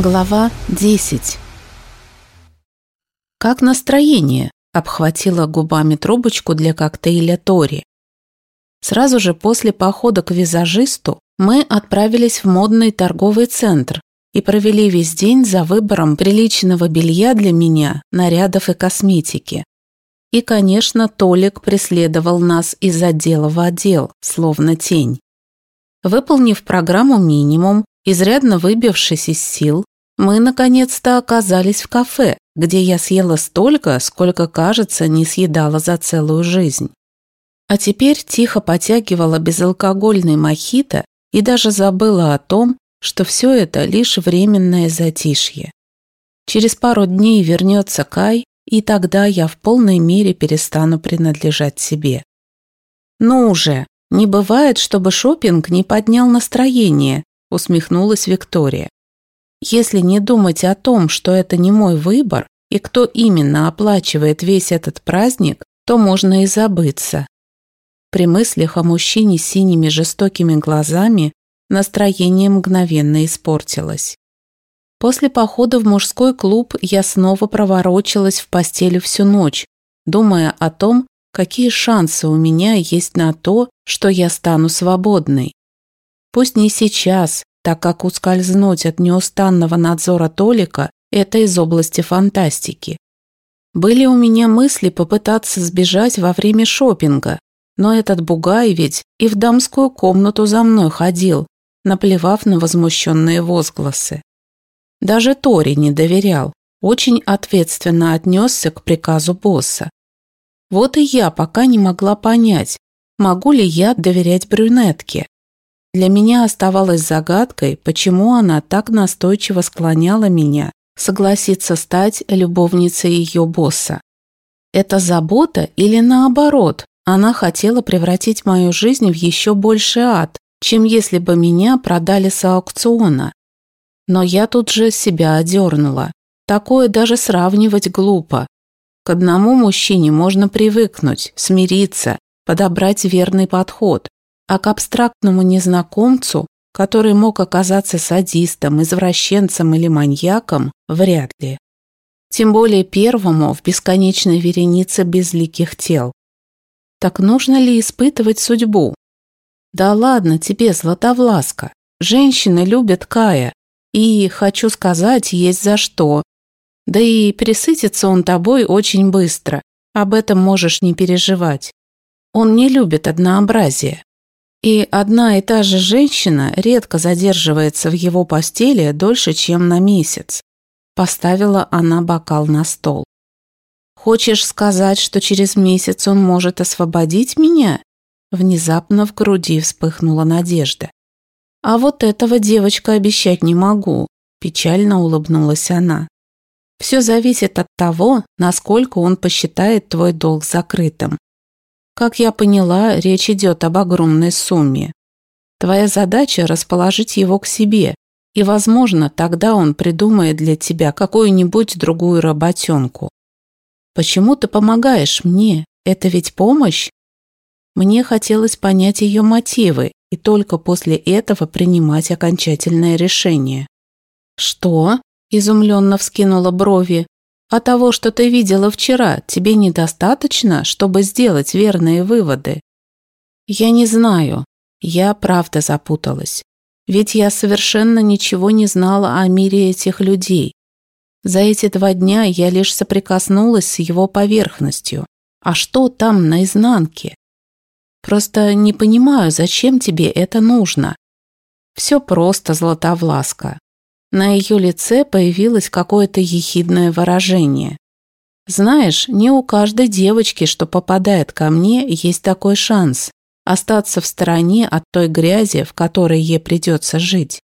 Глава 10 «Как настроение?» – обхватила губами трубочку для коктейля Тори. Сразу же после похода к визажисту мы отправились в модный торговый центр и провели весь день за выбором приличного белья для меня, нарядов и косметики. И, конечно, Толик преследовал нас из отдела в отдел, словно тень. Выполнив программу минимум, изрядно выбившись из сил, мы наконец-то оказались в кафе, где я съела столько, сколько, кажется, не съедала за целую жизнь. А теперь тихо потягивала безалкогольный мохито и даже забыла о том, что все это лишь временное затишье. Через пару дней вернется Кай, и тогда я в полной мере перестану принадлежать себе. «Ну уже, не бывает, чтобы шопинг не поднял настроение», усмехнулась Виктория. Если не думать о том, что это не мой выбор, и кто именно оплачивает весь этот праздник, то можно и забыться. При мыслях о мужчине с синими жестокими глазами настроение мгновенно испортилось. После похода в мужской клуб я снова проворочилась в постели всю ночь, думая о том, какие шансы у меня есть на то, что я стану свободной. Пусть не сейчас, так как ускользнуть от неустанного надзора Толика – это из области фантастики. Были у меня мысли попытаться сбежать во время шопинга, но этот бугай ведь и в дамскую комнату за мной ходил, наплевав на возмущенные возгласы. Даже Тори не доверял, очень ответственно отнесся к приказу босса. Вот и я пока не могла понять, могу ли я доверять брюнетке. Для меня оставалось загадкой, почему она так настойчиво склоняла меня согласиться стать любовницей ее босса. Это забота или наоборот, она хотела превратить мою жизнь в еще больший ад, чем если бы меня продали с аукциона. Но я тут же себя одернула. Такое даже сравнивать глупо. К одному мужчине можно привыкнуть, смириться, подобрать верный подход а к абстрактному незнакомцу, который мог оказаться садистом, извращенцем или маньяком, вряд ли. Тем более первому в бесконечной веренице безликих тел. Так нужно ли испытывать судьбу? Да ладно тебе, Златовласка. Женщины любят Кая. И, хочу сказать, есть за что. Да и присытится он тобой очень быстро. Об этом можешь не переживать. Он не любит однообразие. И одна и та же женщина редко задерживается в его постели дольше, чем на месяц. Поставила она бокал на стол. «Хочешь сказать, что через месяц он может освободить меня?» Внезапно в груди вспыхнула надежда. «А вот этого девочка обещать не могу», печально улыбнулась она. «Все зависит от того, насколько он посчитает твой долг закрытым. Как я поняла, речь идет об огромной сумме. Твоя задача – расположить его к себе, и, возможно, тогда он придумает для тебя какую-нибудь другую работенку. Почему ты помогаешь мне? Это ведь помощь? Мне хотелось понять ее мотивы и только после этого принимать окончательное решение. «Что?» – изумленно вскинула брови. А того, что ты видела вчера, тебе недостаточно, чтобы сделать верные выводы? Я не знаю. Я правда запуталась. Ведь я совершенно ничего не знала о мире этих людей. За эти два дня я лишь соприкоснулась с его поверхностью. А что там наизнанке? Просто не понимаю, зачем тебе это нужно. Все просто, Златовласка. На ее лице появилось какое-то ехидное выражение. «Знаешь, не у каждой девочки, что попадает ко мне, есть такой шанс остаться в стороне от той грязи, в которой ей придется жить.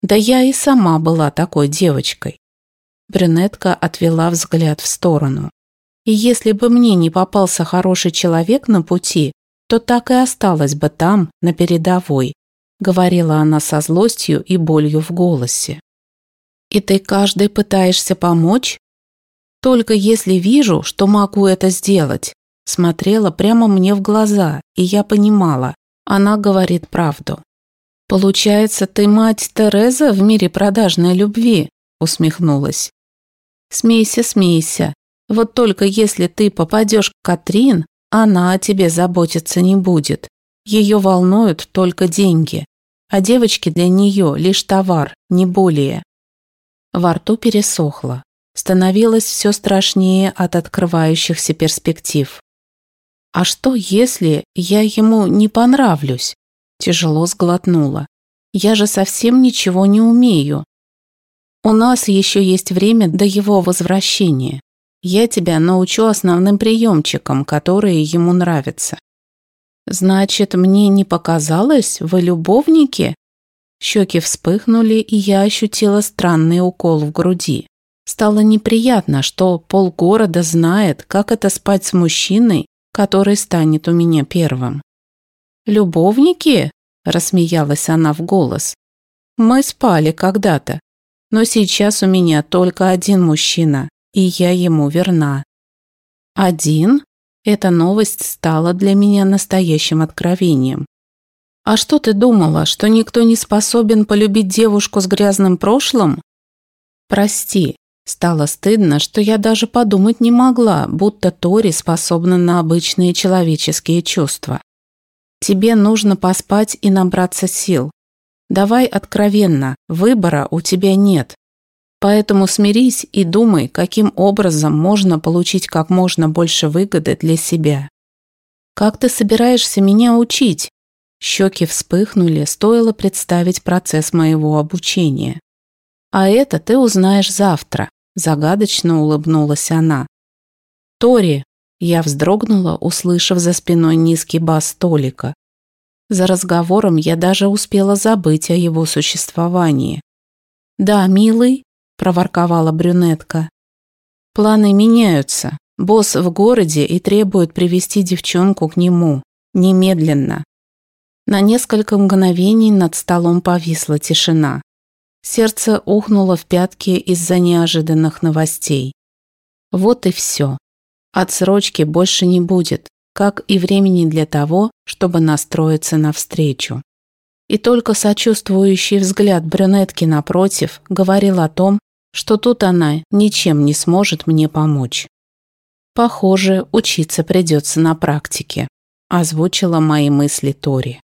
Да я и сама была такой девочкой». Брюнетка отвела взгляд в сторону. «И если бы мне не попался хороший человек на пути, то так и осталась бы там, на передовой», говорила она со злостью и болью в голосе. И ты каждый пытаешься помочь? Только если вижу, что могу это сделать. Смотрела прямо мне в глаза, и я понимала, она говорит правду. Получается, ты мать Тереза в мире продажной любви, усмехнулась. Смейся, смейся. Вот только если ты попадешь к Катрин, она о тебе заботиться не будет. Ее волнуют только деньги, а девочки для нее лишь товар, не более. Во рту пересохло. Становилось все страшнее от открывающихся перспектив. А что, если я ему не понравлюсь? Тяжело сглотнула. Я же совсем ничего не умею. У нас еще есть время до его возвращения. Я тебя научу основным приемчикам, которые ему нравятся. Значит, мне не показалось, вы любовники? Щеки вспыхнули, и я ощутила странный укол в груди. Стало неприятно, что полгорода знает, как это спать с мужчиной, который станет у меня первым. «Любовники?» – рассмеялась она в голос. «Мы спали когда-то, но сейчас у меня только один мужчина, и я ему верна. Один? Эта новость стала для меня настоящим откровением. А что ты думала, что никто не способен полюбить девушку с грязным прошлым? Прости, стало стыдно, что я даже подумать не могла, будто Тори способна на обычные человеческие чувства. Тебе нужно поспать и набраться сил. Давай откровенно, выбора у тебя нет. Поэтому смирись и думай, каким образом можно получить как можно больше выгоды для себя. Как ты собираешься меня учить? Щеки вспыхнули, стоило представить процесс моего обучения. А это ты узнаешь завтра, загадочно улыбнулась она. Тори, я вздрогнула, услышав за спиной низкий бас столика. За разговором я даже успела забыть о его существовании. «Да, милый», – проворковала брюнетка. «Планы меняются. Босс в городе и требует привести девчонку к нему. Немедленно». На несколько мгновений над столом повисла тишина. Сердце ухнуло в пятки из-за неожиданных новостей. Вот и все. Отсрочки больше не будет, как и времени для того, чтобы настроиться навстречу. И только сочувствующий взгляд брюнетки напротив говорил о том, что тут она ничем не сможет мне помочь. Похоже, учиться придется на практике, озвучила мои мысли Тори.